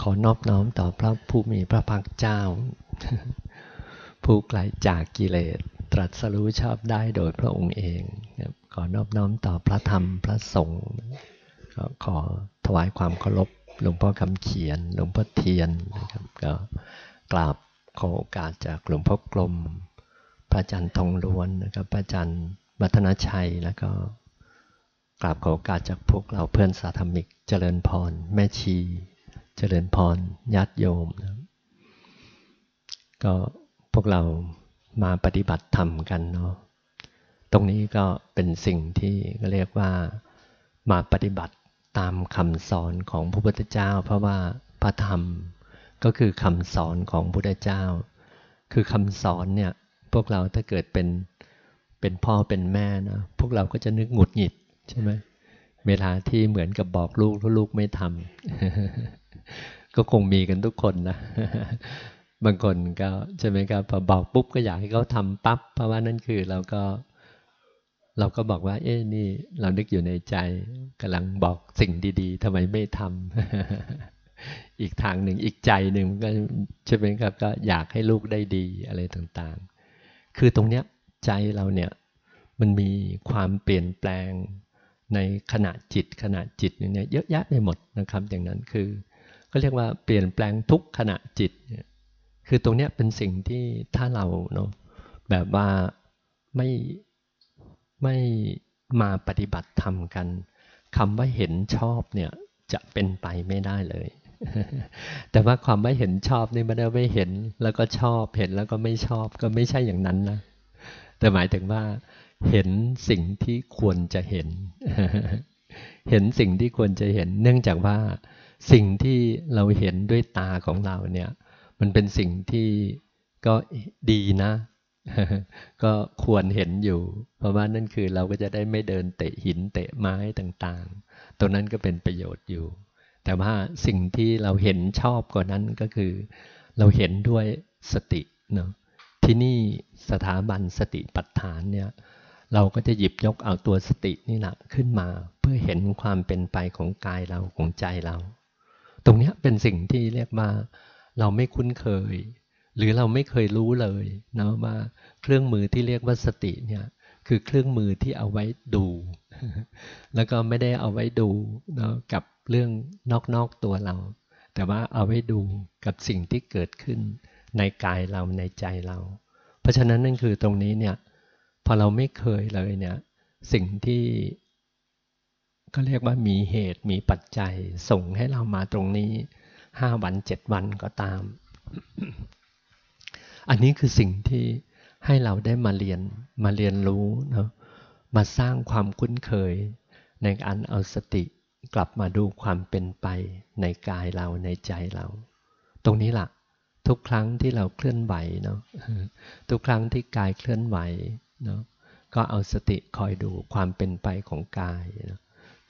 ขอนอบน้อมต่อพระผู้มีพระภาคเจ้า ผู้ไกลจากกิเลส ตรัสรู้ชอบได้โดยพระองค์เองขอนอบน้อมต่อพระธรรมพระสงฆ์ขอถวายความเคารพหลวงพ่อคำเขียน หลวงพ่อเทียนนะครับก็กราบขอโอกาสจากหลวงพ่อกลม พระอาจารย์ทองล้วนนะครับพระอาจารย์มัทนาชัยแล้วก็กราบขอโอกาสจากพวกเราเพื่อนสาธมิกเจริญพร แม่ชี เจริญพรญาติโยมนะก็พวกเรามาปฏิบัติธรรมกันเนาะตรงนี้ก็เป็นสิ่งที่เรียกว่ามาปฏิบัติตามคำสอนของพระพุทธเจ้า เพราะว่าพระธรรมก็คือคำสอนของพระพุทธเจ้า คือคำสอนเนี่ยพวกเราถ้าเกิดเป็นเป็นพ่อเป็นแม่นะพวกเราก็จะนึกหงุดหงิดใช่ไหมเวลาที่เหมือนกับบอกลูกแล้วลูกไม่ทำ ก็คงมีกันทุกคนนะ บางคนก็ใช่ไหมครับพอบอกปุ๊บก็อยากให้เขาทำปั๊บเพราะว่านั่นคือเราก็เราก็บอกว่า เอ๊ะนี่เรานึกอยู่ในใจกำลังบอกสิ่งดี ๆทำไมไม่ทำอีกทางหนึ่งอีกใจหนึ่งก็ใช่ไหมครับก็อยากให้ลูกได้ดีอะไรต่างๆ คือตรงเนี้ยใจเราเนี่ยมันมีความเปลี่ยนแปลงในขณะจิตขณะจิตเนี่ยเยอะแยะไปหมดนะครับ อย่างนั้นคือ ก็เรียกว่าเปลี่ยนแปลงทุกขณะจิตเนี่ยคือตรงนี้เป็นสิ่งที่ถ้าเราเนาะแบบว่าไม่ไม่มาปฏิบัติธรรมกันคำว่าเห็นชอบเนี่ยจะเป็นไปไม่ได้เลย แต่ว่าความไม่เห็นชอบนี่ไม่ได้ไม่เห็น แล้วก็ชอบเห็นแล้วก็ไม่ชอบก็ไม่ใช่อย่างนั้นนะ แต่หมายถึงว่า เห็นสิ่งที่ควรจะเห็น เห็นสิ่งที่ควรจะเห็น เนื่องจากว่า สิ่งที่เราเห็นด้วยตาของเราเนี่ย มันเป็นสิ่งที่ก็ดีนะ ก็ควรเห็นอยู่ เพราะว่านั่นคือเราก็จะได้ไม่เดินเตะหินเตะไม้ต่างๆ ตรงนั้นก็เป็นประโยชน์อยู่ แต่ว่าสิ่งที่เราเห็นชอบกว่านั้นก็คือ เราเห็นด้วยสติเนาะที่นี่สถาบันสติปัฏฐานเนี่ยเราก็จะหยิบยกเอาตัวสตินี่แหละขึ้นมา เพื่อเห็นความเป็นไปของกายเราของใจเรา ตรงนี้เป็นสิ่งที่เรียกว่าเราไม่คุ้นเคย หรือเราไม่เคยรู้เลยนะว่าเครื่องมือที่เรียกว่าสติเนี่ยคือเครื่องมือที่เอาไว้ดู แล้วก็ไม่ได้เอาไว้ดูนะกับเรื่องนอกๆตัวเรา แต่ว่าเอาไว้ดูกับสิ่งที่เกิดขึ้นในกายเราในใจเรา เพราะฉะนั้นนั่นคือตรงนี้เนี่ยพอเราไม่เคยเลยเนี่ยสิ่งที่ ก็เรียกว่ามีเหตุมีปัจจัยส่งให้เรามาตรงนี้ห้าวันเจ็ดวันก็ตาม อันนี้คือสิ่งที่ให้เราได้มาเรียนมาเรียนรู้เนาะมาสร้างความคุ้นเคย ในการเอาสติกลับมาดูความเป็นไปในกายเราในใจเรา ตรงนี้ล่ะ ทุกครั้งที่เราเคลื่อนไหวเนาะทุกครั้งที่กายเคลื่อนไหวเนาะก็เอาสติคอยดูความเป็นไปของกายนะ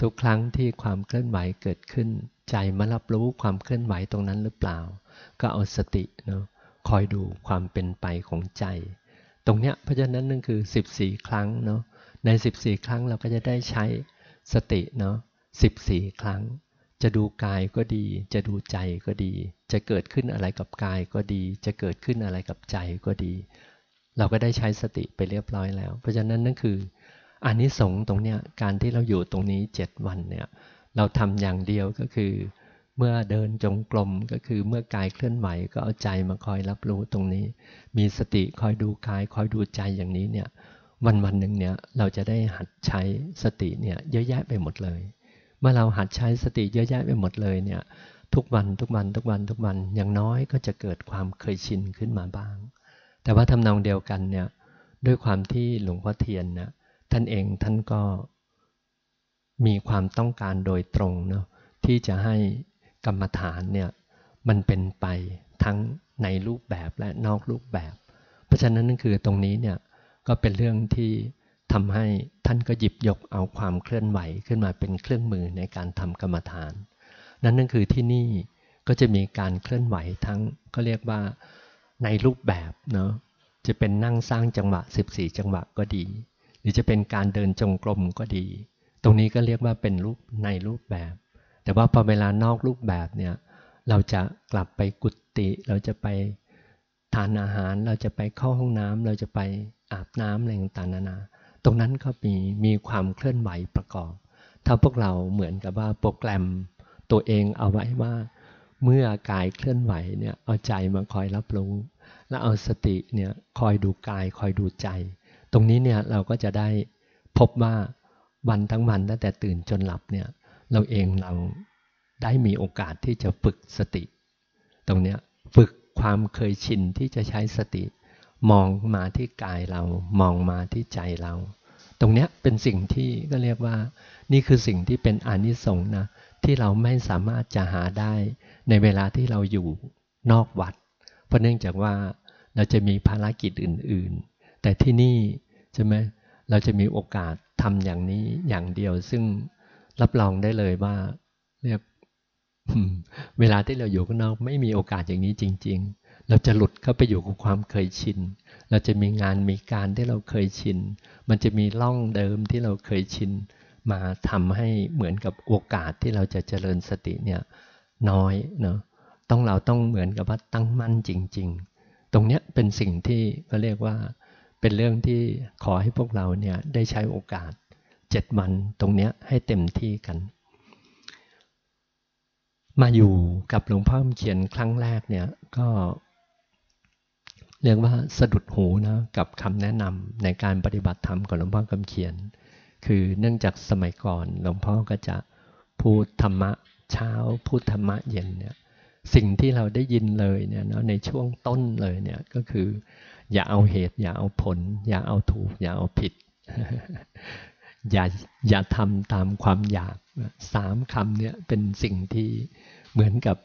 ทุกครั้งที่ความเคลื่อนไหวเกิดขึ้น ใจมารับรู้ความเคลื่อนไหวตรงนั้นหรือเปล่า ก็เอาสติเนาะคอยดูความเป็นไปของใจ ตรงเนี้ยเพราะฉะนั้นนั่นคือ 14 ครั้งเนาะใน 14 ครั้งเราก็จะได้ใช้สติเนาะ14 ครั้ง จะดูกายก็ดี จะดูใจก็ดี จะเกิดขึ้นอะไรกับกายก็ดี จะเกิดขึ้นอะไรกับใจก็ดี เราก็ได้ใช้สติไปเรียบร้อยแล้ว เพราะฉะนั้นนั่นคือ อันนี้สงตรงเนี้ยการที่เราอยู่ตรงนี้เจ็ดวันเนี่ยเราทำอย่างเดียวก็คือ เมื่อเดินจงกรมก็คือเมื่อกายเคลื่อนไหวก็เอาใจมาคอยรับรู้ตรงนี้ มีสติคอยดูกายคอยดูใจอย่างนี้เนี่ยวันวันหนึ่งเนี่ยเราจะได้หัดใช้สติเนี่ยเยอะแยะไปหมดเลย เมื่อเราหัดใช้สติเยอะแยะไปหมดเลยเนี่ยทุกวันทุกวันทุกวันทุกวันอย่างน้อยก็จะเกิดความเคยชินขึ้นมาบ้าง แต่ว่าทำนองเดียวกันเนี่ยด้วยความที่หลวงพ่อเทียนนะ ท่านเองท่านก็มีความต้องการโดยตรงเนาะที่จะให้กรรมฐานเนี่ยมันเป็นไปทั้งในรูปแบบและนอกรูปแบบ เพราะฉะนั้นนั่นคือตรงนี้เนี่ยก็เป็นเรื่องที่ทำให้ท่านก็หยิบยกเอาความเคลื่อนไหวขึ้นมาเป็นเครื่องมือในการทำกรรมฐาน นั่นนั่นคือที่นี่ก็จะมีการเคลื่อนไหวทั้งก็เรียกว่าในรูปแบบเนาะจะเป็นนั่งสร้างจังหวะ 14 จังหวะก็ดี หรือจะเป็นการเดินจงกรมก็ดี ตรงนี้ก็เรียกว่าเป็นรูปในรูปแบบ แต่ว่าพอเวลานอกรูปแบบเนี่ยเราจะกลับไปกุฏิเราจะไปทานอาหารเราจะไปเข้าห้องน้ำเราจะไปอาบน้ำอะไรต่างๆนานา ตรงนั้นก็มีมีความเคลื่อนไหวประกอบ ถ้าพวกเราเหมือนกับว่าโปรแกรมตัวเองเอาไว้ว่า เมื่อกายเคลื่อนไหวเนี่ยเอาใจมาคอยรับรู้ แล้วเอาสติเนี่ยคอยดูกายคอยดูใจ ตรงนี้เนี่ยเราก็จะได้พบว่าวันทั้งวันตั้งแต่ตื่นจนหลับเนี่ยเราเองเราได้มีโอกาสที่จะฝึกสติ ตรงนี้ฝึกความเคยชินที่จะใช้สติ มองมาที่กายเรา มองมาที่ใจเรา ตรงนี้เป็นสิ่งที่ก็เรียกว่า นี่คือสิ่งที่เป็นอนิสงส์นะที่เราไม่สามารถจะหาได้ในเวลาที่เราอยู่นอกวัด เพราะเนื่องจากว่าเราจะมีภารกิจอื่น ๆ แต่ที่นี่ใช่ไหมเราจะมีโอกาสทำอย่างนี้อย่างเดียว ซึ่งรับรองได้เลยว่า เรียกเวลาที่เราอยู่ข้างนอกไม่มีโอกาสอย่างนี้จริง ๆ เราจะหลุดเข้าไปอยู่กับความเคยชิน เราจะมีงานมีการที่เราเคยชิน มันจะมีล่องเดิมที่เราเคยชิน มาทำให้เหมือนกับโอกาสที่เราจะเจริญสติเนี่ยน้อยเนาะต้องเราต้องเหมือนกับว่าตั้งมั่นจริง ๆ ตรงเนี้ยเป็นสิ่งที่ก็เรียกว่า เป็นเรื่องที่ขอให้พวกเราเนี่ยได้ใช้โอกาสเจ็ดวันตรงเนี้ยให้เต็มที่กัน มาอยู่กับหลวงพ่อเขียนครั้งแรกเนี่ยก็เรียกว่าสะดุดหูนะกับคำแนะนำในการปฏิบัติธรรมของหลวงพ่อคำเขียน คือเนื่องจากสมัยก่อนหลวงพ่อก็จะพูดธรรมะเช้าพูดธรรมะเย็นเนี่ยสิ่งที่เราได้ยินเลยเนี่ยนะในช่วงต้นเลยเนี่ยก็คือ อย่าเอาเหตุ อย่าเอาผล อย่าเอาถูก อย่าเอาผิด อย่าอย่าทำตามความอยากสามคำเนี่ยเป็นสิ่งที่เหมือนกับ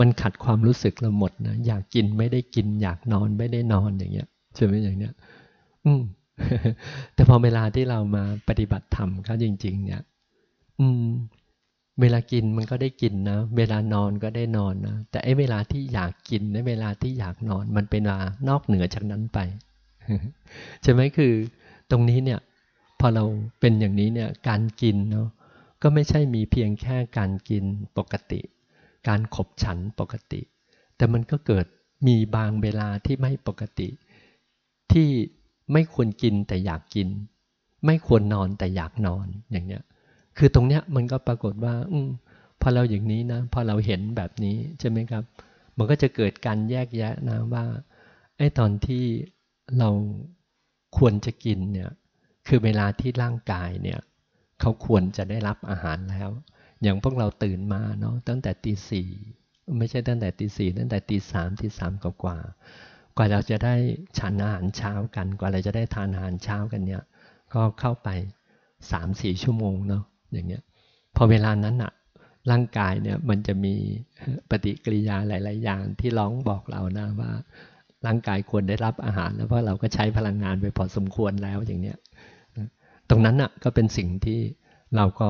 มันขัดความรู้สึกเราหมดนะอยากกินไม่ได้กิน อยากนอนไม่ได้นอนอย่างเงี้ยใช่ไหมอย่างเนี้ย อืมแต่พอเวลาที่เรามาปฏิบัติธรรมเขาจริง ๆ เนี่ย อืม เวลากินมันก็ได้กินนะ เวลานอนก็ได้นอนนะ แต่ไอ้เวลาที่อยากกินในเวลาที่อยากนอนมันเป็นเวลานอกเหนือจากนั้นไปใช่ไหมคือตรงนี้เนี่ยพอเราเป็นอย่างนี้เนี่ยการกินเนาะก็ไม่ใช่มีเพียงแค่การกินปกติ การขบฉันปกติ แต่มันก็เกิดมีบางเวลาที่ไม่ปกติ ที่ไม่ควรกินแต่อยากกิน ไม่ควรนอนแต่อยากนอนอย่างเนี้ย คือตรงเนี้ยมันก็ปรากฏว่า อืพอเราอย่างนี้นะพอเราเห็นแบบนี้ใช่ไหมครับ มันก็จะเกิดการแยกแยะนะว่าไอ้ตอนที่เราควรจะกินเนี่ยคือเวลาที่ร่างกายเนี่ยเขาควรจะได้รับอาหารแล้ว อย่างพวกเราตื่นมาเนาะตั้งแต่ตีสี่ไม่ใช่ตั้งแต่ตีสี่ตั้งแต่ตีสามตีสามกว่ากว่ากว่าเราจะได้ฉันอาหารเช้ากัน กว่าเราจะได้ทานอาหารเช้ากันเนี่ย ก็เข้าไปสามสี่ชั่วโมงเนาะ อย่างเงี้ยพอเวลานั้นอะร่างกายเนี่ยมันจะมีปฏิกิริยาหลาย ๆ อย่างที่ร้องบอกเรานะว่า ร่างกายควรได้รับอาหาร แล้วเพราะเราก็ใช้พลังงานไปพอสมควรแล้วอย่างเนี้ยตรงนั้นอะก็เป็นสิ่งที่เราก็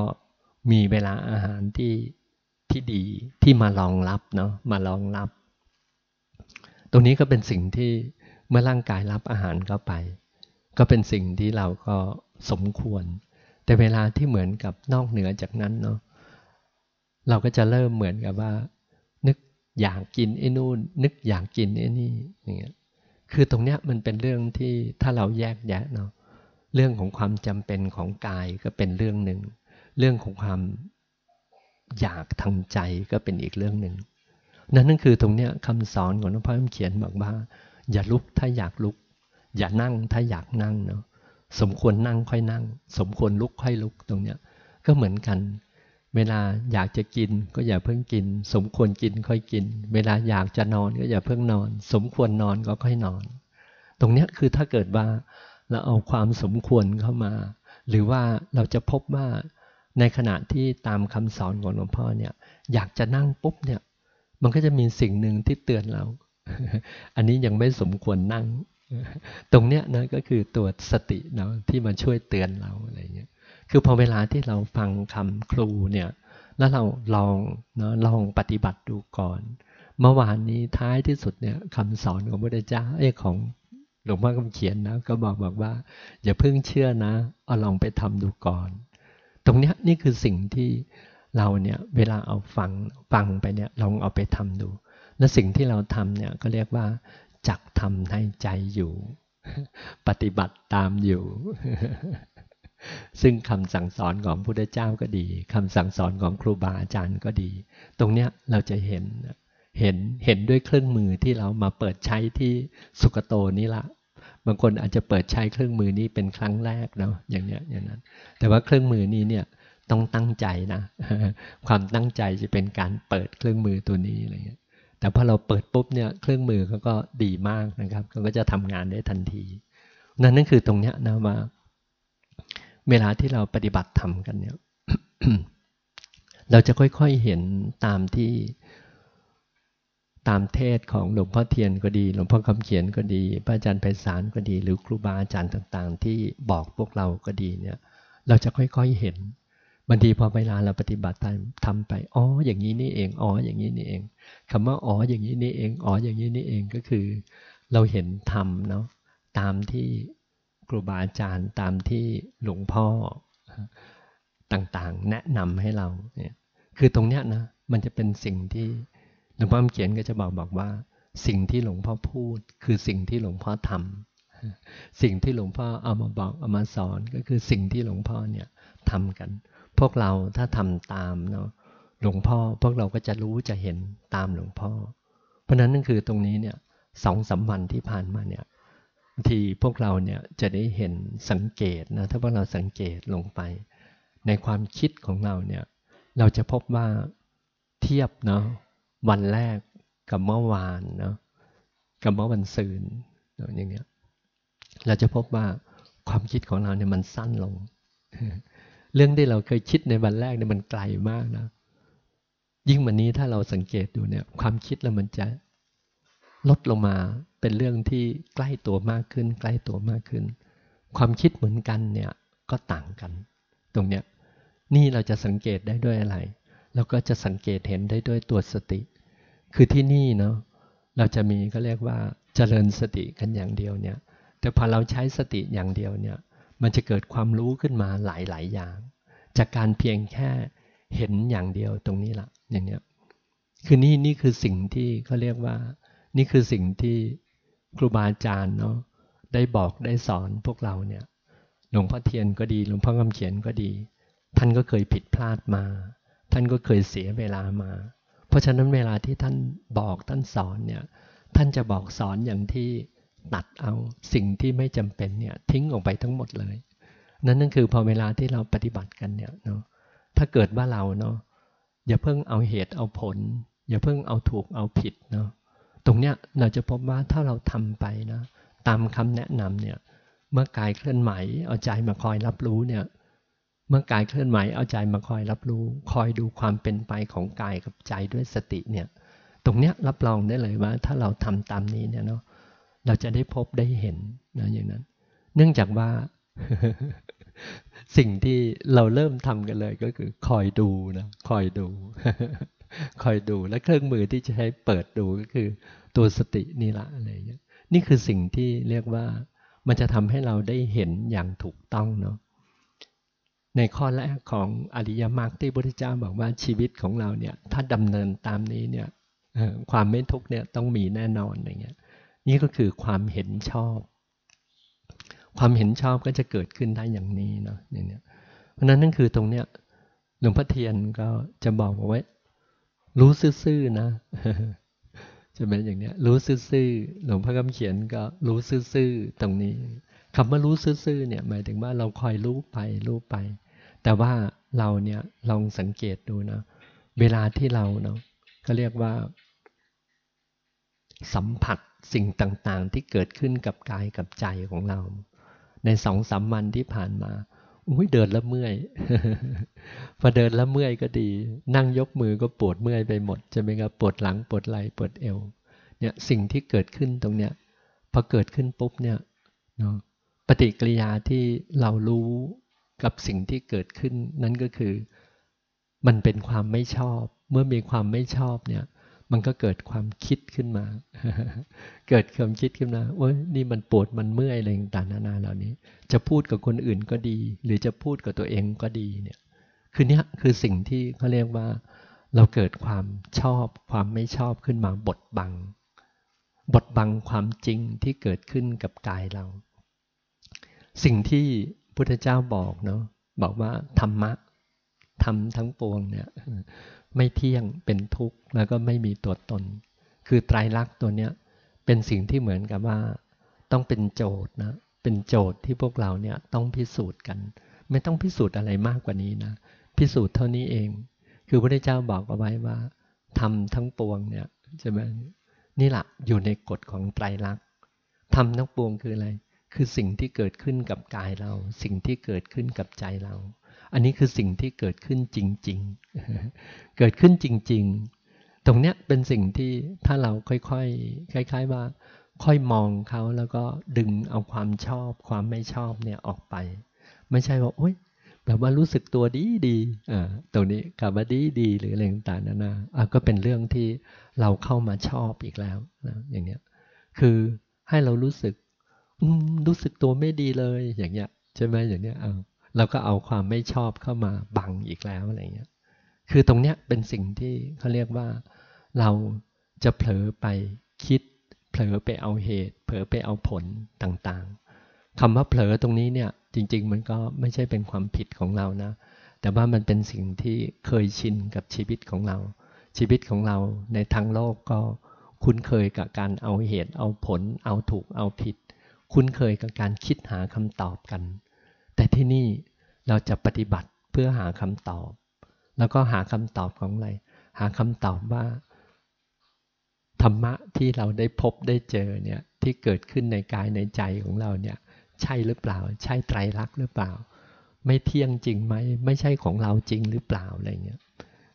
มีเวลาอาหารที่ที่ดีที่มารองรับเนาะมารองรับ ตรงนี้ก็เป็นสิ่งที่เมื่อร่างกายรับอาหารเข้าไป ก็เป็นสิ่งที่เราก็สมควร แต่เวลาที่เหมือนกับนอกเหนือจากนั้นเนาะเราก็จะเริ่มเหมือนกับว่า นึกอยากกินไอ้นู่น นึกอยากกินไอ้นี่อย่างเงี้ยคือตรงเนี้ยมันเป็นเรื่องที่ถ้าเราแยกแยะเนาะเรื่องของความจำเป็นของกายก็เป็นเรื่องหนึ่ง เรื่องของความอยากทางใจก็เป็นอีกเรื่องหนึ่งนั่นนั่นคือตรงเนี้ยคำสอนของหลวงพ่อเขียนบอกว่า อย่าลุกถ้าอยากลุก อย่านั่งถ้าอยากนั่งเนาะ สมควรนั่งค่อยนั่ง สมควรลุกค่อยลุกตรงเนี้ยก็เหมือนกัน เวลาอยากจะกินก็อย่าเพิ่งกิน สมควรกินค่อยกิน เวลาอยากจะนอนก็อย่าเพิ่งนอน สมควรนอนก็ค่อยนอน ตรงเนี้ยคือถ้าเกิดว่าเราเอาความสมควรเข้ามา หรือว่าเราจะพบว่าในขณะที่ตามคำสอนของหลวงพ่อเนี่ยอยากจะนั่งปุ๊บเนี่ยมันก็จะมีสิ่งหนึ่งที่เตือนเรา อันนี้ยังไม่สมควรนั่ง ตรงเนี้ยนะก็คือตัวสติเนาะที่มาช่วยเตือนเราอะไรเงี้ยคือพอเวลาที่เราฟังคำครูเนี่ยแล้วเราลองเนาะลองปฏิบัติดูก่อน เมื่อวานนี้ท้ายที่สุดเนี่ยคำสอนของพระพุทธเจ้าเอ้ของหลวงพ่อคำเขียนนะก็บอกบอกว่า อย่าเพิ่งเชื่อนะเอาลองไปทำดูก่อน ตรงเนี้ยนี่คือสิ่งที่เราเนี่ยเวลาเอาฟังฟังไปเนี่ยลองเอาไปทำดู และสิ่งที่เราทำเนี่ยก็เรียกว่า จักทำให้ใจอยู่ ปฏิบัติตามอยู่ ซึ่งคำสั่งสอนของพระพุทธเจ้าก็ดีคำสั่งสอนของครูบาอาจารย์ก็ดี ตรงเนี้ยเราจะเห็นเห็นเห็นด้วยเครื่องมือที่เรามาเปิดใช้ที่สุกโตนี่ละบางคนอาจจะเปิดใช้เครื่องมือนี้เป็นครั้งแรกเนาะอย่างเนี้ยอย่างนั้น แต่ว่าเครื่องมือนี้เนี่ยต้องตั้งใจนะ ความตั้งใจจะเป็นการเปิดเครื่องมือตัวนี้อะไรเงี้ย แต่พอเราเปิดปุ๊บเนี่ยเครื่องมือเขาก็ดีมากนะครับเขาก็จะทำงานได้ทันที นั่นนั่นคือตรงเนี้ยนะว่าเวลาที่เราปฏิบัติธรรมกันเนี่ยเราจะค่อยๆเห็นตามที่ตามเทศของหลวงพ่อเทียนก็ดี หลวงพ่อคำเขียนก็ดี พระอาจารย์ไพศาลก็ดี หรือครูบาอาจารย์ต่าง ๆ ที่บอกพวกเราก็ดีเนี่ย เราจะค่อยๆเห็น บางทีพอเวลาเราปฏิบัติทำไปอ๋ออย่างนี้นี่เองอ๋ออย่างนี้นี่เองคำว่าอ๋ออย่างนี้นี่เองอ๋ออย่างนี้นี่เองก็คือ เราเห็นธรรมเนาะตามที่ครูบาอาจารย์ตามที่หลวงพ่อต่างๆ แนะนำให้เราเนี่ยคือตรงเนี้ยนะมันจะเป็นสิ่งที่หลวงพ่อเขียนก็จะบอกบอกว่า สิ่งที่หลวงพ่อพูด คือสิ่งที่หลวงพ่อทำสิ่งที่หลวงพ่อเอามาบอกเอามาสอนก็คือสิ่งที่หลวงพ่อเนี่ยทำกัน วกเราถ้าทำตามเนาะหลวงพ่อพวกเราก็จะรู้จะเห็นตามหลวงพ่อ เพราะนั้นนั่นคือตรงนี้เนี่ยสองสามวันที่ผ่านมาเนี่ยทีพวกเราเนี่ยจะได้เห็นสังเกตนะถ้าพวกเราสังเกตลงไป ในความคิดของเราเนี่ยเราจะพบว่าเทียบเนาะวันแรกกับเมื่อวานเนาะกับเมื่อวันซืนอย่างเนี้ยเราจะพบว่าความคิดของเราเนี่ยมันสั้นลง เรื่องที่เราเคยคิดในวันแรกเนี่ยมันไกลมากนะ ยิ่งวันนี้ถ้าเราสังเกตดูเนี่ยความคิดเรามันจะลดลงมาเป็นเรื่องที่ใกล้ตัวมากขึ้น ใกล้ตัวมากขึ้น ความคิดเหมือนกันเนี่ยก็ต่างกัน ตรงเนี้ยนี่เราจะสังเกตได้ด้วยอะไรเราก็จะสังเกตเห็นได้ด้วยตัวสติ คือที่นี่เนาะเราจะมีก็เรียกว่าเจริญสติกันอย่างเดียวเนี่ย แต่พอเราใช้สติอย่างเดียวเนี่ย มันจะเกิดความรู้ขึ้นมาหลายๆอย่าง จากการเพียงแค่เห็นอย่างเดียวตรงนี้ละอย่างเนี้ยคือนี่นี่คือสิ่งที่เขาเรียกว่า นี่คือสิ่งที่ครูบาอาจารย์เนาะได้บอกได้สอนพวกเราเนี่ยหลวงพ่อเทียนก็ดีหลวงพ่อคำเขียนก็ดี ท่านก็เคยผิดพลาดมา ท่านก็เคยเสียเวลามา เพราะฉะนั้นเวลาที่ท่านบอกท่านสอนเนี่ยท่านจะบอกสอนอย่างที่ ตัดเอาสิ่งที่ไม่จำเป็นเนี่ยทิ้งออกไปทั้งหมดเลย นั่นนั่นคือพอเวลาที่เราปฏิบัติกันเนี่ยเนาะถ้าเกิดว่าเราเนาะอย่าเพิ่งเอาเหตุเอาผล อย่าเพิ่งเอาถูกเอาผิดเนาะตรงเนี้ยเราจะพบว่าถ้าเราทำไปนะตามคำแนะนำเนี่ยเมื่อกายเคลื่อนไหวเอาใจมาคอยรับรู้เนี่ยเมื่อกายเคลื่อนไหวเอาใจมาคอยรับรู้ คอยดูความเป็นไปของกายกับใจด้วยสติเนี่ยตรงเนี้ยรับรองได้เลยว่า ถ้าเราทำตามนี้เนี่ยเนาะ เราจะได้พบได้เห็นนะอย่างนั้น เนื่องจากว่าสิ่งที่เราเริ่มทำกันเลยก็คือ คอยดูนะคอยดู คอยดูและเครื่องมือที่จะใช้เปิดดูก็คือ ตัวสตินี่ละอะไรเงี้ยนี่คือสิ่งที่เรียกว่ามันจะทำให้เราได้เห็นอย่างถูกต้องเนาะในข้อแรกของอริยมรรคที่พระพุทธเจ้าบอกว่าชีวิตของเราเนี่ย ถ้าดำเนินตามนี้เนี่ยความไม่ทุกเนี่ยต้องมีแน่นอนอย่างเงี้ย นี่ก็คือความเห็นชอบ ความเห็นชอบก็จะเกิดขึ้นได้อย่างนี้เนาะเนี่ยเพราะนั้นนั่นคือตรงเนี้ยหลวงพ่อเทียนก็จะบอกไว้ รู้ซื่อๆนะจะเป็นอย่างเนี้ย รู้ซื่อๆหลวงพ่อคำเขียนก็รู้ซื่อๆตรงนี้คำว่ารู้ซื่อๆเนี่ยหมายถึงว่าเราคอยรู้ไปรู้ไป แต่ว่าเราเนี่ยลองสังเกตดูนะ เวลาที่เราเนาะก็เรียกว่า สัมผัส สิ่งต่างๆ ที่เกิดขึ้นกับกายกับใจของเรา ในสองสามวันที่ผ่านมาอุ้ยเดินแล้วเมื่อย พอเดินแล้วเมื่อยก็ดี นั่งยกมือก็ปวดเมื่อยไปหมดจะเป็นครับปวดหลังปวดไหล่ปวดเอว เนี่ยสิ่งที่เกิดขึ้นตรงเนี้ยพอเกิดขึ้นปุ๊บเนี่ยเนาะปฏิกิริยาที่เรารู้กับสิ่งที่เกิดขึ้น นั้นก็คือ มันเป็นความไม่ชอบ เมื่อมีความไม่ชอบเนี่ย มันก็เกิดความคิดขึ้นมา เกิดความคิดขึ้นมาโอ้ยนี่มันปวดมันเมื่อยอะไรต่างๆนานาเหล่านี้ จะพูดกับคนอื่นก็ดี หรือจะพูดกับตัวเองก็ดีเนี่ย คือเนี้ยคือสิ่งที่เขาเรียกว่า เราเกิดความชอบความไม่ชอบขึ้นมาบดบัง บดบังความจริงที่เกิดขึ้นกับกายเรา สิ่งที่พุทธเจ้าบอกเนาะบอกว่าธรรมะทำทั้งปวงเนี่ย ไม่เที่ยงเป็นทุกข์แล้วก็ไม่มีตัวตน คือไตรลักษณ์ตัวเนี้ยเป็นสิ่งที่เหมือนกับว่า ต้องเป็นโจทย์นะเป็นโจทย์ที่พวกเราเนี่ยต้องพิสูจน์กัน ไม่ต้องพิสูจน์อะไรมากกว่านี้นะพิสูจน์เท่านี้เอง คือพระเจ้าบอกเอาไว้ว่าทำทั้งปวงเนี่ยใช่ไหมนี่แหละอยู่ในกฎของไตรลักษณ์ทำทั้งปวงคืออะไร คือสิ่งที่เกิดขึ้นกับกายเรา สิ่งที่เกิดขึ้นกับใจเรา อันนี้คือสิ่งที่เกิดขึ้นจริง ๆ เกิดขึ้นจริง ๆ ตรงเนี้ยเป็นสิ่งที่ถ้าเราค่อยๆคล้ายๆว่า ค่อยมองเขาแล้วก็ดึงเอาความชอบความไม่ชอบเนี่ยออกไป ไม่ใช่ว่าโอ๊ยแบบว่ารู้สึกตัวดีดีอ่าตรงนี้กับว่าดีดีหรืออะไรต่างๆนานาอะก็เป็นเรื่องที่เราเข้ามาชอบอีกแล้วนะอย่างเนี้ยคือให้เรารู้สึกรู้สึกตัวไม่ดีเลยอย่างเงี้ยใช่ไหมอย่างเนี้ยเอา เราก็เอาความไม่ชอบเข้ามาบังอีกแล้วอะไรเงี้ย คือตรงเนี้ยเป็นสิ่งที่เขาเรียกว่าเราจะเผลอไปคิด เผลอไปเอาเหตุ เผลอไปเอาผลต่างๆคำว่าเผลอตรงนี้เนี่ยจริง ๆ มันก็ไม่ใช่เป็นความผิดของเรานะ แต่ว่ามันเป็นสิ่งที่เคยชินกับชีวิตของเรา ชีวิตของเราในทางโลกก็คุ้นเคยกับการเอาเหตุ เอาผล เอาถูกเอาผิด คุ้นเคยกับการคิดหาคำตอบกัน แต่ที่นี่เราจะปฏิบัติเพื่อหาคำตอบ แล้วก็หาคำตอบของอะไร หาคำตอบว่า ธรรมะที่เราได้พบได้เจอเนี่ยที่เกิดขึ้นในกายในใจของเราเนี่ย ใช่หรือเปล่า ใช่ไตรลักษณ์หรือเปล่า ไม่เที่ยงจริงไหมไม่ใช่ของเราจริงหรือเปล่าอะไรเงี้ย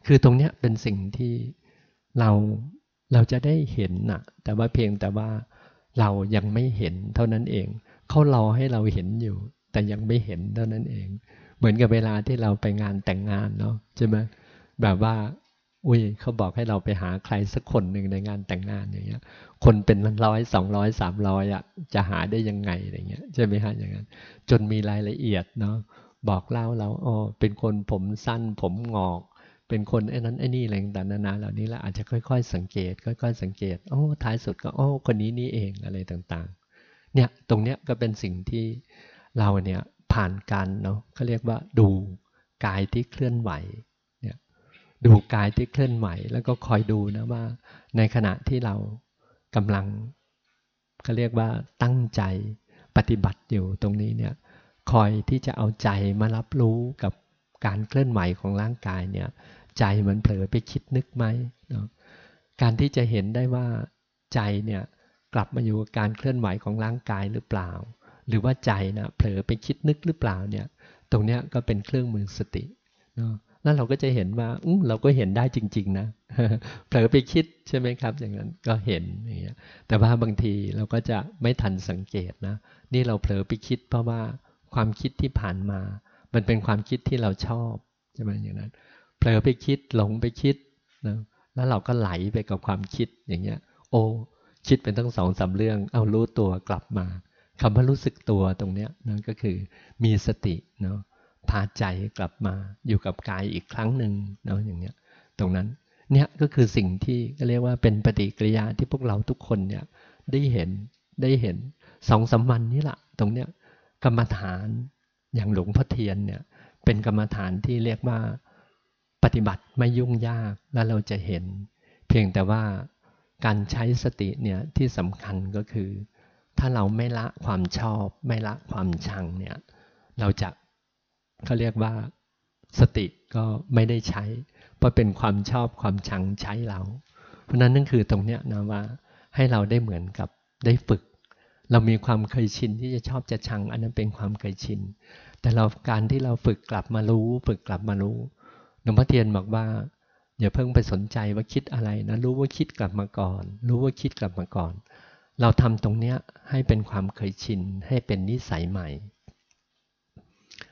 คือตรงเนี้ยเป็นสิ่งที่เราเราจะได้เห็นนะแต่ว่าเพียงแต่ว่าเรายังไม่เห็นเท่านั้นเอง เขารอให้เราเห็นอยู่ แต่ยังไม่เห็นเท่านั้นเอง เหมือนกับเวลาที่เราไปงานแต่งงานเนาะใช่ไหมแบบว่า อุ้ยเขาบอกให้เราไปหาใครสักคนหนึ่งในงานแต่งงานอย่างเงี้ย คนเป็นร้อยสองร้อยสามร้อยอะจะหาได้ยังไงอะไรเงี้ยใช่ไหมฮะอย่างนั้น จนมีรายละเอียดเนาะบอกเล่าเราอ๋อเป็นคนผมสั้นผมงอก เป็นคนไอ้นั้นไอ้นี่อะไรต่างๆนานาเหล่านี้แล้วอาจจะค่อย ๆ สังเกต ค่อย ๆ สังเกตโอ้ท้ายสุดก็โอ้คนนี้นี่เองอะไรต่างๆ เนี่ยตรงเนี้ยก็เป็นสิ่งที่ เราเนี่ยผ่านการเนาะเขาเรียกว่าดูกายที่เคลื่อนไหวเนี่ยดูกายที่เคลื่อนไหว แล้วก็คอยดูนะว่า ในขณะที่เรากำลังเขาเรียกว่าตั้งใจปฏิบัติอยู่ตรงนี้เนี่ยคอยที่จะเอาใจมารับรู้กับการเคลื่อนไหวของร่างกายเนี่ยใจมันเผลอไปคิดนึกไหมเนาะการที่จะเห็นได้ว่าใจเนี่ยกลับมาอยู่กับการเคลื่อนไหวของร่างกายหรือเปล่า หรือว่าใจนะเผลอไปคิดนึกหรือเปล่าเนี่ย ตรงเนี้ยก็เป็นเครื่องมือสติเนาะแล้วเราก็จะเห็นว่าอเราก็เห็นได้จริง ๆ นะเผลอไปคิดใช่ไหมครับ อย่างนั้นก็เห็นอย่างเงี้ยแต่ว่าบางทีเราก็จะไม่ทันสังเกตนะ นี่เราเผลอไปคิดเพราะว่าความคิดที่ผ่านมา มันเป็นความคิดที่เราชอบใช่ไหมอย่างนั้นเผลอไปคิดหลงไปคิดนะแล้วเราก็ไหลไปกับความคิดอย่างเงี้ย โอ้คิดเป็นตั้งสองสาเรื่อง เอารู้ตัวกลับมา คำว่ารู้สึกตัวตรงนี้นั่นก็คือมีสติเนาะพาใจกลับมาอยู่กับกายอีกครั้งหนึ่งเนาะอย่างเนี้ยตรงนั้นเนี่ยก็คือสิ่งที่เรียกว่าเป็นปฏิกิริยาที่พวกเราทุกคนเนี่ยได้เห็นได้เห็นสองสามวันนี้แหละตรงเนี้ยกรรมฐานอย่างหลวงพ่อเทียนเนี่ยเป็นกรรมฐานที่เรียกว่าปฏิบัติไม่ยุ่งยากแล้วเราจะเห็น เพียงแต่ว่าการใช้สติเนี่ยที่สำคัญก็คือ ถ้าเราไม่ละความชอบ ไม่ละความชังเนี่ย เราจะเขาเรียกว่าสติก็ไม่ได้ใช้ เพราะเป็นความชอบความชังใช้เรา เพราะนั้นนั่นคือตรงเนี้ยนะว่าให้เราได้เหมือนกับได้ฝึก เรามีความเคยชินที่จะชอบจะชัง อันนั้นเป็นความเคยชิน แต่เราการที่เราฝึกกลับมารู้ ฝึกกลับมารู้หลวงพ่อเทียนบอกว่าอย่าเพิ่งไปสนใจว่าคิดอะไรนะรู้ว่าคิดกลับมาก่อน รู้ว่าคิดกลับมาก่อน เราทำตรงเนี้ยให้เป็นความเคยชินให้เป็นนิสัยใหม่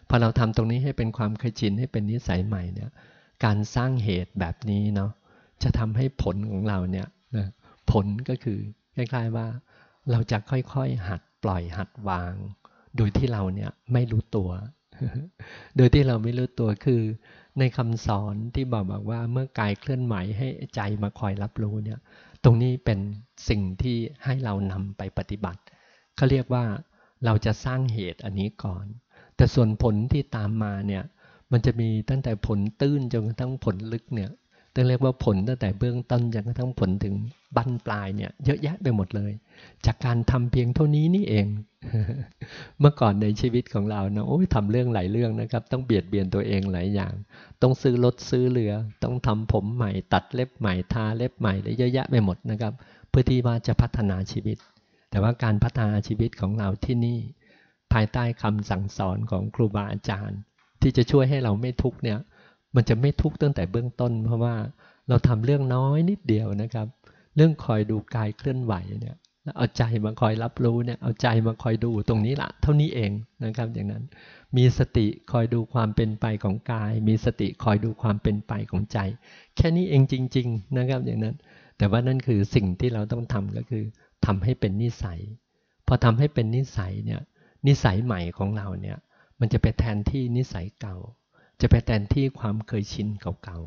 พอเราทำตรงนี้ให้เป็นความเคยชินให้เป็นนิสัยใหม่เนี่ย การสร้างเหตุแบบนี้เนาะจะทำให้ผลของเราเนี่ยนะผลก็คือคล้ายๆว่า เราจะค่อยๆหัดปล่อยหัดวาง โดยที่เราเนี่ยไม่รู้ตัว โดยที่เราไม่รู้ตัวคือ ในคำสอนที่บอกบอกว่าเมื่อกายเคลื่อนไหวให้ใจมาคอยรับรู้เนี่ย ตรงนี้เป็นสิ่งที่ให้เรานำไปปฏิบัติเขาเรียกว่าเราจะสร้างเหตุอันนี้ก่อน แต่ส่วนผลที่ตามมาเนี่ย มันจะมีตั้งแต่ผลตื้นจนกระทั่งผลลึกเนี่ย ต้องเรียกว่าผลตั้งแต่เบื้องต้นจนกระทั่งผลถึงบั้นปลายเนี่ย เยอะแยะไปหมดเลย จากการทำเพียงเท่านี้นี่เอง เมื่อก่อนในชีวิตของเรานะโอ้ยทำเรื่องหลายเรื่องนะครับ ต้องเบียดเบียนตัวเองหลายอย่าง ต้องซื้อรถซื้อเรือ ต้องทำผมใหม่ตัดเล็บใหม่ทาเล็บใหม่เลยเยอะแยะไปหมดนะครับ เพื่อที่ว่าจะพัฒนาชีวิต แต่ว่าการพัฒนาชีวิตของเราที่นี่ ภายใต้คำสั่งสอนของครูบาอาจารย์ ที่จะช่วยให้เราไม่ทุกเนี่ย มันจะไม่ทุกข์ตั้งแต่เบื้องต้น เพราะว่าเราทำเรื่องน้อยนิดเดียวนะครับ เรื่องคอยดูกายเคลื่อนไหวเนี่ยเอาใจมาคอยรับรู้เนี่ยเอาใจมาคอยดูตรงนี้ละเท่านี้เองนะครับอย่างนั้น มีสติคอยดูความเป็นไปของกาย มีสติคอยดูความเป็นไปของใจ แค่นี้เองจริง ๆนะครับอย่างนั้น แต่ว่านั่นคือสิ่งที่เราต้องทำก็คือทำให้เป็นนิสัย พอทำให้เป็นนิสัยเนี่ยนิสัยใหม่ของเราเนี่ยมันจะไปแทนที่นิสัยเก่า จะไปแทนที่ความเคยชินเก่า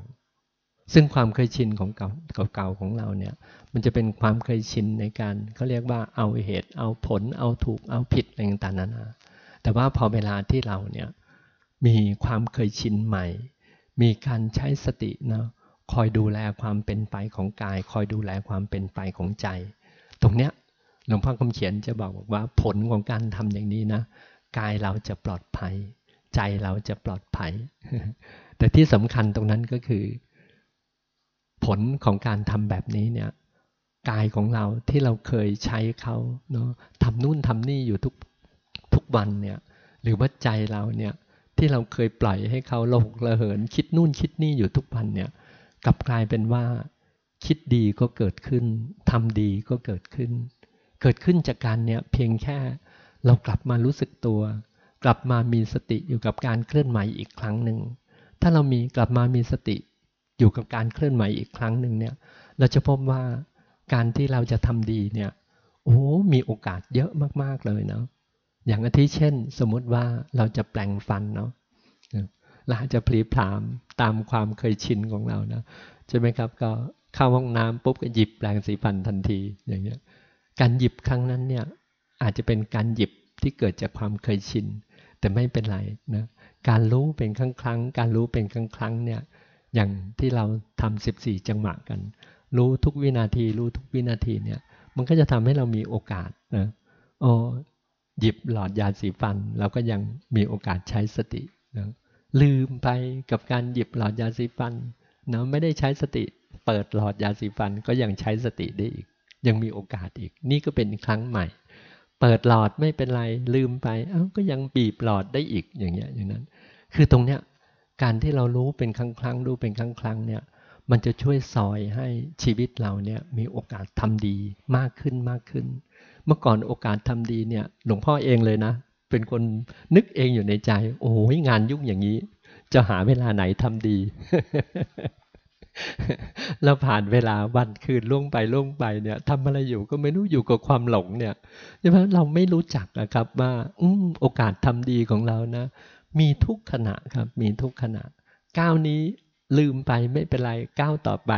ๆ ซึ่งความเคยชินของเก่าเก่าของเราเนี่ย มันจะเป็นความเคยชินในการเขาเรียกว่าเอาเหตุ เอาผล เอาถูก เอาผิดอะไรต่างๆนานาแต่ว่าพอเวลาที่เราเนี่ยมีความเคยชินใหม่ มีการใช้สติเนาะคอยดูแลความเป็นไปของกาย คอยดูแลความเป็นไปของใจ ตรงเนี้ยหลวงพ่อคำเขียนจะบอกว่าผลของการทำอย่างนี้นะ กายเราจะปลอดภัย ใจเราจะปลอดภัย แต่ที่สำคัญตรงนั้นก็คือ ผลของการทำแบบนี้เนี่ยกายของเราที่เราเคยใช้เขาเนาะทำนู่นทำนี่อยู่ทุกทุกวันเนี่ยหรือว่าใจเราเนี่ยที่เราเคยปล่อยให้เขาโลกระเหิน คิดนู่นคิดนี่อยู่ทุกวันเนี่ยกลับกลายเป็นว่า คิดดีก็เกิดขึ้นทำดีก็เกิดขึ้น เกิดขึ้นจากการเนี่ยเพียงแค่เรากลับมารู้สึกตัว กลับมามีสติอยู่กับการเคลื่อนไหวอีกครั้งหนึ่ง ถ้าเรามีกลับมามีสติอยู่กับการเคลื่อนไหวอีกครั้งหนึ่งเนี่ย เราจะพบว่าการที่เราจะทำดีเนี่ย โอ้ มีโอกาสเยอะมากๆเลยเนาะ อย่างอาทิเช่น สมมุติว่าเราจะแปลงฟันเนาะเราจะพลีพรามตามความเคยชินของเรานะใช่ไหมครับ ก็เข้าห้องน้ำปุ๊บก็หยิบแปลงสีฟันทันทีอย่างเงี้ย การหยิบครั้งนั้นเนี่ยอาจจะเป็นการหยิบที่เกิดจากความเคยชิน แต่ไม่เป็นไรนะการรู้เป็นครั้งครั้ง การรู้เป็นครั้งครั้งเนี่ยอย่างที่เราทำสิบสี่จังหวะกัน รู้ทุกวินาที รู้ทุกวินาทีเนี่ยมันก็จะทำให้เรามีโอกาสนะโอ้หยิบหลอดยาสีฟัน เราก็ยังมีโอกาสใช้สตินะลืมไปกับการหยิบหลอดยาสีฟันนะไม่ได้ใช้สติ เปิดหลอดยาสีฟันก็ยังใช้สติได้อีก ยังมีโอกาสอีก นี่ก็เป็นครั้งใหม่ เปิดหลอดไม่เป็นไรลืมไป เอ้าก็ยังบีบหลอดได้อีกอย่างเงี้ยอย่างนั้น คือตรงเนี้ยการที่เรารู้เป็นครั้งครั้งรู้เป็นครั้งครั้งเนี่ยมันจะช่วยซอยให้ชีวิตเราเนี่ยมีโอกาสทำดีมากขึ้นมากขึ้น เมื่อก่อนโอกาสทำดีเนี่ยหลวงพ่อเองเลยนะ เป็นคนนึกเองอยู่ในใจ โอ้ยงานยุ่งอย่างนี้ จะหาเวลาไหนทำดี เราผ่านเวลาวันคืนล่วงไปล่วงไปเนี่ยทำอะไรอยู่ก็ไม่รู้อยู่กับความหลงเนี่ยใช่ไหมเราไม่รู้จักนะครับว่าอืมโอกาสทำดีของเรานะ มีทุกขณะครับ มีทุกขณะก้าวนี้ลืมไปไม่เป็นไรก้าวต่อไป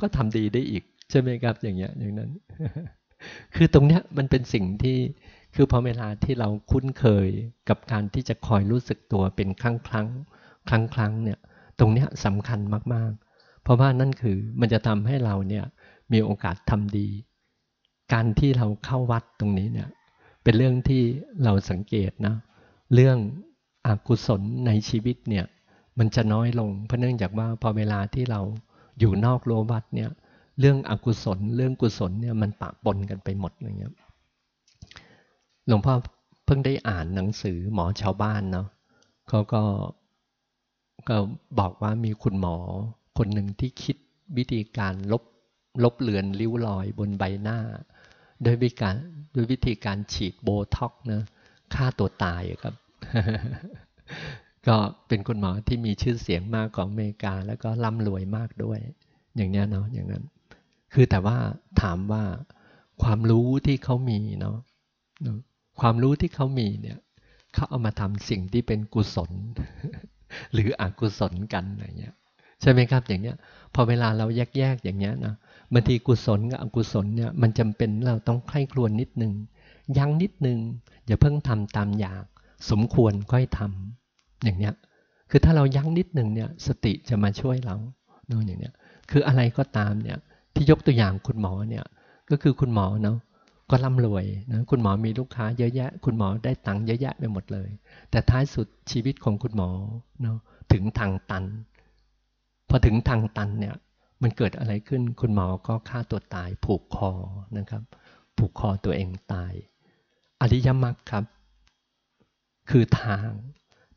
ก็ทำดีได้อีกใช่ไหมครับอย่างเงี้ยอย่างนั้น คือตรงเนี้ยมันเป็นสิ่งที่คือพอเวลาที่เราคุ้นเคยกับการที่จะคอยรู้สึกตัวเป็นครั้งครั้งครั้งครั้งเนี่ย ตรงเนี้ยสำคัญมากๆ เพราะว่านั่นคือมันจะทำให้เราเนี่ยมีโอกาสทำดี การที่เราเข้าวัดตรงนี้เนี่ยเป็นเรื่องที่เราสังเกตนะเรื่องอกุศลในชีวิตเนี่ยมันจะน้อยลง เพราะเนื่องจากว่าพอเวลาที่เราอยู่นอกโลวัดเนี่ยเรื่องอกุศลเรื่องกุศลเนี่ยมันปะปนกันไปหมดอย่างเงี้ยหลวงพ่อเพิ่งได้อ่านหนังสือหมอชาวบ้านเนาะเขาก็ก็บอกว่ามีคุณหมอ คนหนึ่งที่คิดวิธีการลบลบเลือนริ้วรอยบนใบหน้าโดยวิการโดยวิธีการฉีดโบท็อกนะฆ่าตัวตายครับ ก็เป็นคุณหมอที่มีชื่อเสียงมากของอเมริกา แล้วก็ร่ำรวยมากด้วย อย่างนี้เนาะอย่างนั้น คือแต่ว่าถามว่าความรู้ที่เขามีเนาะความรู้ที่เขามีเนี่ยเขาเอามาทำสิ่งที่เป็นกุศล หรืออกุศลกันอะไรเงี้ย ใช่ไหมครับอย่างเนี้ย พอเวลาเราแยกแยกอย่างเงี้ยนะบางทีกุศลกับอกุศลเนี่ยมันจำเป็นเราต้องใคร่ครวญนิดนึงยั้งนิดนึงอย่าเพิ่งทำตามอยาก สมควรค่อยทำอย่างเนี้ยคือถ้าเรายั้งนิดนึงเนี่ยสติจะมาช่วยเราเนาะอย่างเนี้ยคืออะไรก็ตามเนี่ยที่ยกตัวอย่างคุณหมอเนี่ยก็คือคุณหมอเนาะก็ร่ำรวยนะคุณหมอมีลูกค้าเยอะแยะ คุณหมอได้ตังค์เยอะแยะไปหมดเลย แต่ท้ายสุดชีวิตของคุณหมอเนาะถึงทางตัน พอถึงทางตันเนี่ยมันเกิดอะไรขึ้น คุณหมอก็ฆ่าตัวตาย ผูกคอนะครับ ผูกคอตัวเองตาย อริยมรรคครับ คือทาง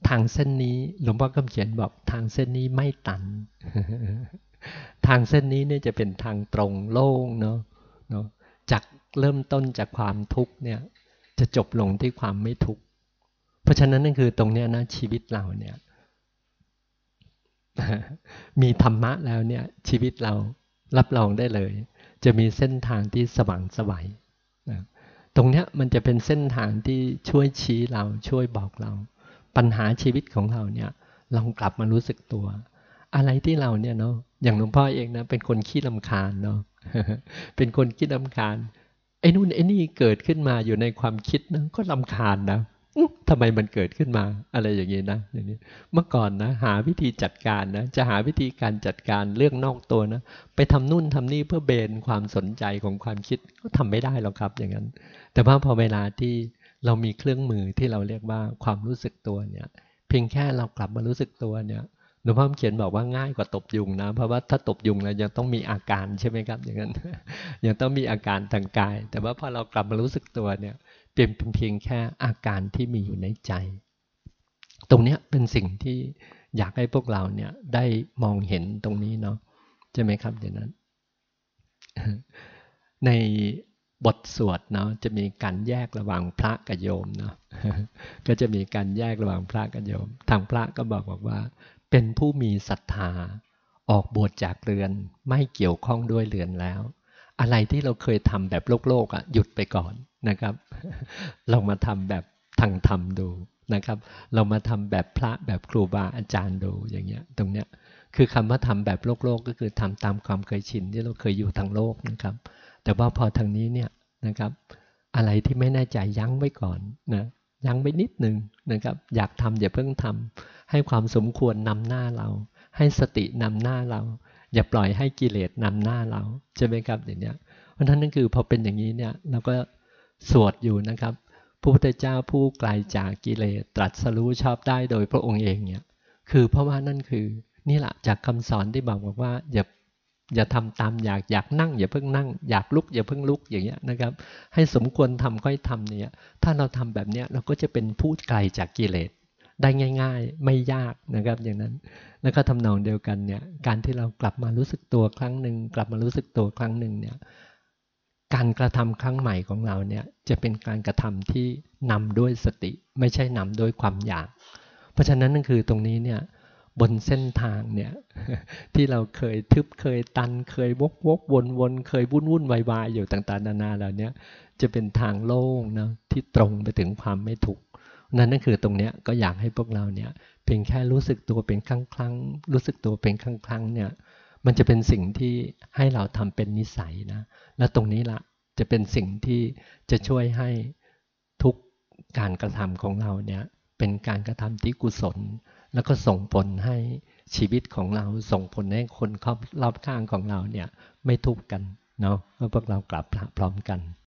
ทางเส้นนี้หลวงพ่อคำเขียนบอกทางเส้นนี้ไม่ตัน ทางเส้นนี้เนี่ยจะเป็นทางตรงโล่งเนาะเนาะจากเริ่มต้นจากความทุกข์เนี่ยจะจบลงที่ความไม่ทุกข์เพราะฉะนั้นนั่นคือตรงเนี้ยนะชีวิตเราเนี่ย มีธรรมะแล้วเนี่ยชีวิตเรารับรองได้เลย จะมีเส้นทางที่สว่างสวัยนะตรงเนี้ยมันจะเป็นเส้นทางที่ช่วยชี้เราช่วยบอกเรา ปัญหาชีวิตของเราเนี่ยลองกลับมารู้สึกตัว อะไรที่เราเนี่ยเนาะอย่างหลวงพ่อเองนะเป็นคนขี้ลำคาญเนาะเป็นคนขี้ลำคาญไอ้นู่นไอ้นี่เกิดขึ้นมาอยู่ในความคิดนะก็ลำคาญนะ ทำไมมันเกิดขึ้นมาอะไรอย่างนี้นะอย่างนี้เมื่อก่อนนะ หาวิธีจัดการนะ จะหาวิธีการจัดการเรื่องนอกตัวนะ ไปทำนู่นทำนี่เพื่อเบนความสนใจของความคิดก็ทำไม่ได้หรอกครับอย่างนั้น แต่ว่าพอเวลาที่เรามีเครื่องมือที่เราเรียกว่าความรู้สึกตัวเนี่ย เพียงแค่เรากลับมารู้สึกตัวเนี่ยหลวงพ่อเขียนบอกว่าง่ายกว่าตบยุงนะ เพราะว่าถ้าตบยุงเรายังต้องมีอาการใช่ไหมครับ อย่างนั้นยังต้องมีอาการทางกาย แต่ว่าพอเรากลับมารู้สึกตัวเนี่ย เป็นเพียงแค่อาการที่มีอยู่ในใจ ตรงนี้เป็นสิ่งที่อยากให้พวกเราเนี่ยได้มองเห็นตรงนี้เนาะใช่ไหมครับอย่างนั้น ในบทสวดเนาะจะมีการแยกระหว่างพระกับโยมเนาะก็จะมีการแยกระหว่างพระกับโยม ทางพระก็บอกบอกว่า เป็นผู้มีศรัทธาออกบวชจากเรือนไม่เกี่ยวข้องด้วยเรือนแล้ว อะไรที่เราเคยทำแบบโลกโลกอะหยุดไปก่อน นะครับเรามาทำแบบทางธรรมดูนะครับ เรามาทำแบบพระแบบครูบาอาจารย์ดูอย่างเงี้ย ตรงเนี้ยคือคำว่าทำแบบโลกโลกก็คือทำตามความเคยชินที่เราเคยอยู่ทางโลกนะครับ แต่ว่าพอทางนี้เนี่ยนะครับ อะไรที่ไม่แน่ใจยั้งไว้ก่อนนะยั้งไว้นิดหนึ่งนะครับ อยากทำอย่าเพิ่งทำให้ความสมควรนำหน้าเรา ให้สตินำหน้าเรา อย่าปล่อยให้กิเลสนำหน้าเราใช่ไหมครับอย่างเนี้ยเพราะฉะนั้นนั่นคือพอเป็นอย่างนี้เนี่ยเราก็ สวดอยู่นะครับพระพุทธเจ้าผู้ไกลาจากกิเลสตรัสรู้ชอบได้โดยพระองค์เองเนี่ยคือเพราะว่านั่นคือนี่แหละจากคำสอนที่บอกว่าอย่าอย่าทำตามอยากอยากนั่ง อย่าเพิ่งนั่ง อยากลุกอย่าเพิ่งลุกอย่างเงี้ยนะครับ ให้สมควรทำค่อยทำเนี่ยถ้าเราทำแบบเนี้ยเราก็จะเป็นผู้ไกลจากกิเลสได้ง่าย ๆ ไม่ยากนะครับอย่างนั้น แล้วก็ทำนองเดียวกันเนี่ยการที่เรากลับมารู้สึกตัวครั้งหนึ่งกลับมารู้สึกตัวครั้งหนึ่งเนี่ย การกระทำครั้งใหม่ของเราเนี่ยจะเป็นการกระทำที่นำด้วยสติ ไม่ใช่นำด้วยความอยาก เพราะฉะนั้นนั่นคือตรงนี้เนี่ยบนเส้นทางเนี่ยที่เราเคยทึบเคยตันเคยวกวกวนวนเคยวุ่นวุ่นวายวายอยู่ต่างๆนานาเหล่านี้จะเป็นทางโล่งนะที่ตรงไปถึงความไม่ถูกนั่นนั่นคือตรงเนี้ยก็อยากให้พวกเราเนี่ยเพียงแค่รู้สึกตัวเป็นครั้งครั้งรู้สึกตัวเป็นครั้งครั้งเนี่ย มันจะเป็นสิ่งที่ให้เราทำเป็นนิสัยนะ และตรงนี้ละจะเป็นสิ่งที่จะช่วยให้ทุกการกระทำของเราเนี่ยเป็นการกระทำที่กุศล แล้วก็ส่งผลให้ชีวิตของเราส่งผลให้คนรอบข้างของเราเนี่ยไม่ทุกข์กันเนาะเมื่อพวกเรากลับพร้อมกัน